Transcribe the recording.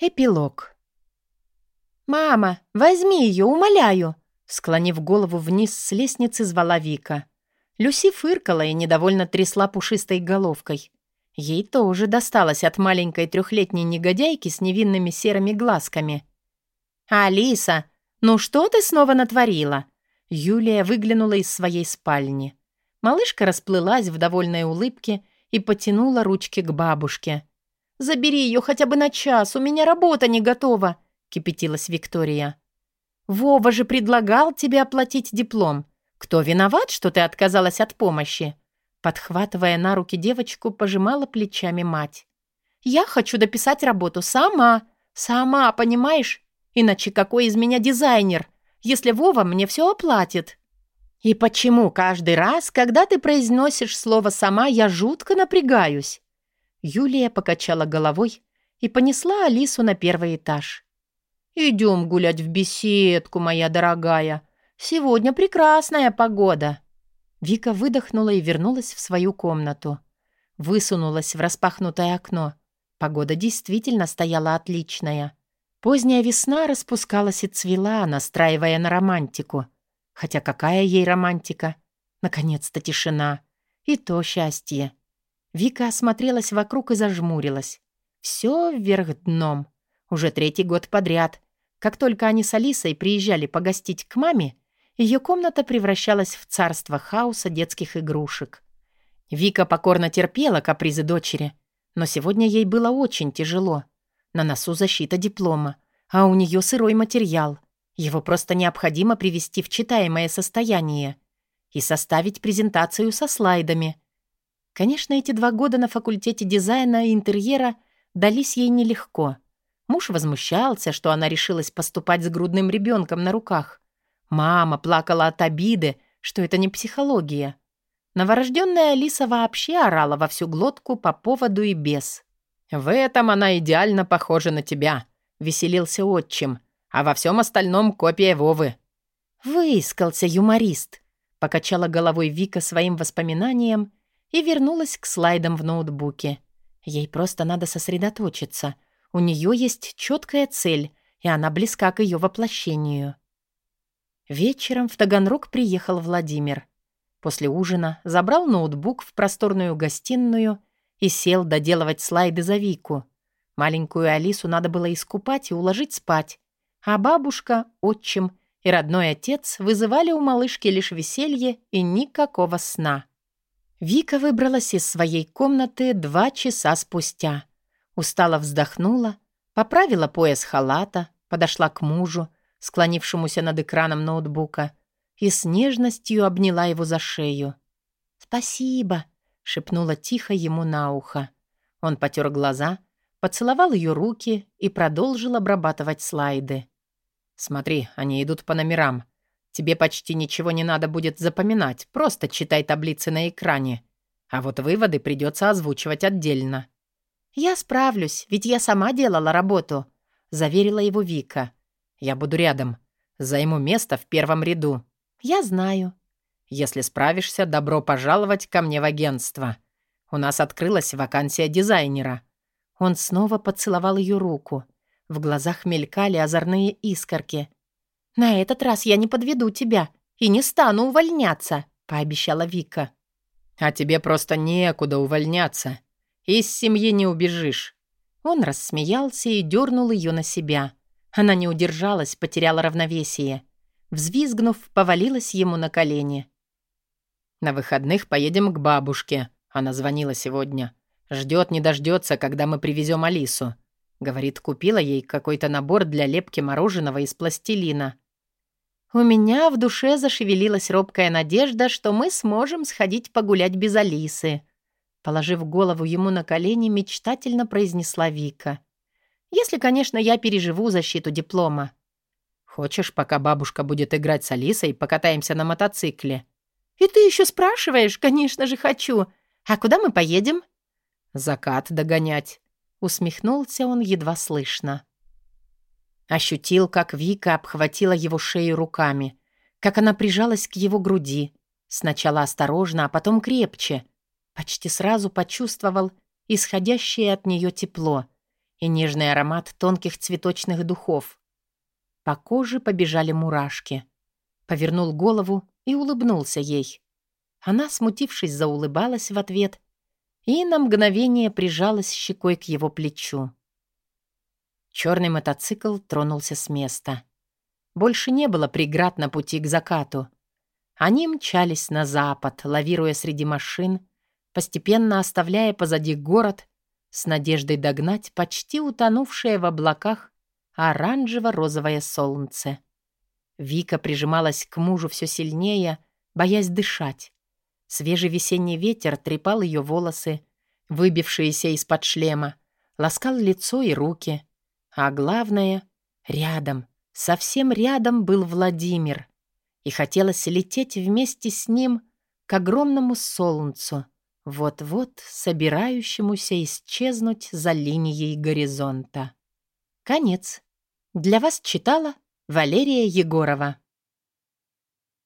Эпилог. «Мама, возьми ее, умоляю!» Склонив голову вниз с лестницы, звала Вика. Люси фыркала и недовольно трясла пушистой головкой. Ей тоже досталось от маленькой трехлетней негодяйки с невинными серыми глазками. «Алиса, ну что ты снова натворила?» Юлия выглянула из своей спальни. Малышка расплылась в довольной улыбке и потянула ручки к бабушке. Забери ее хотя бы на час, у меня работа не готова», — кипятилась Виктория. «Вова же предлагал тебе оплатить диплом. Кто виноват, что ты отказалась от помощи?» Подхватывая на руки девочку, пожимала плечами мать. «Я хочу дописать работу сама. Сама, понимаешь? Иначе какой из меня дизайнер, если Вова мне все оплатит?» «И почему каждый раз, когда ты произносишь слово «сама», я жутко напрягаюсь?» Юлия покачала головой и понесла Алису на первый этаж. «Идем гулять в беседку, моя дорогая. Сегодня прекрасная погода». Вика выдохнула и вернулась в свою комнату. Высунулась в распахнутое окно. Погода действительно стояла отличная. Поздняя весна распускалась и цвела, настраивая на романтику. Хотя какая ей романтика? Наконец-то тишина. И то счастье. Вика осмотрелась вокруг и зажмурилась. Все вверх дном. Уже третий год подряд. Как только они с Алисой приезжали погостить к маме, ее комната превращалась в царство хаоса детских игрушек. Вика покорно терпела капризы дочери, но сегодня ей было очень тяжело. На носу защита диплома, а у нее сырой материал. Его просто необходимо привести в читаемое состояние и составить презентацию со слайдами — Конечно, эти два года на факультете дизайна и интерьера дались ей нелегко. Муж возмущался, что она решилась поступать с грудным ребенком на руках. Мама плакала от обиды, что это не психология. Новорожденная Алиса вообще орала во всю глотку по поводу и без. «В этом она идеально похожа на тебя», — веселился отчим. «А во всем остальном копия Вовы». «Выискался юморист», — покачала головой Вика своим воспоминанием и вернулась к слайдам в ноутбуке. Ей просто надо сосредоточиться. У нее есть четкая цель, и она близка к ее воплощению. Вечером в Таганрог приехал Владимир. После ужина забрал ноутбук в просторную гостиную и сел доделывать слайды за Вику. Маленькую Алису надо было искупать и уложить спать, а бабушка, отчим и родной отец вызывали у малышки лишь веселье и никакого сна. Вика выбралась из своей комнаты два часа спустя. Устало вздохнула, поправила пояс халата, подошла к мужу, склонившемуся над экраном ноутбука, и с нежностью обняла его за шею. «Спасибо», — шепнула тихо ему на ухо. Он потер глаза, поцеловал ее руки и продолжил обрабатывать слайды. «Смотри, они идут по номерам. Тебе почти ничего не надо будет запоминать, просто читай таблицы на экране. А вот выводы придется озвучивать отдельно». «Я справлюсь, ведь я сама делала работу», — заверила его Вика. «Я буду рядом. Займу место в первом ряду». «Я знаю». «Если справишься, добро пожаловать ко мне в агентство. У нас открылась вакансия дизайнера». Он снова поцеловал ее руку. В глазах мелькали озорные искорки. «На этот раз я не подведу тебя и не стану увольняться», — пообещала Вика. «А тебе просто некуда увольняться. Из семьи не убежишь». Он рассмеялся и дернул ее на себя. Она не удержалась, потеряла равновесие. Взвизгнув, повалилась ему на колени. «На выходных поедем к бабушке», — она звонила сегодня. «Ждет, не дождется, когда мы привезем Алису». Говорит, купила ей какой-то набор для лепки мороженого из пластилина. У меня в душе зашевелилась робкая надежда, что мы сможем сходить погулять без Алисы. Положив голову ему на колени, мечтательно произнесла Вика. «Если, конечно, я переживу защиту диплома». «Хочешь, пока бабушка будет играть с Алисой, покатаемся на мотоцикле?» «И ты еще спрашиваешь? Конечно же, хочу. А куда мы поедем?» «Закат догонять», — усмехнулся он едва слышно. Ощутил, как Вика обхватила его шею руками, как она прижалась к его груди. Сначала осторожно, а потом крепче. Почти сразу почувствовал исходящее от нее тепло и нежный аромат тонких цветочных духов. По коже побежали мурашки. Повернул голову и улыбнулся ей. Она, смутившись, заулыбалась в ответ и на мгновение прижалась щекой к его плечу. Черный мотоцикл тронулся с места. Больше не было преград на пути к закату. Они мчались на запад, лавируя среди машин, постепенно оставляя позади город, с надеждой догнать почти утонувшее в облаках оранжево-розовое солнце. Вика прижималась к мужу все сильнее, боясь дышать. Свежий весенний ветер трепал ее волосы, выбившиеся из-под шлема, ласкал лицо и руки. А главное, рядом, совсем рядом был Владимир. И хотелось лететь вместе с ним к огромному солнцу, вот-вот собирающемуся исчезнуть за линией горизонта. Конец. Для вас читала Валерия Егорова.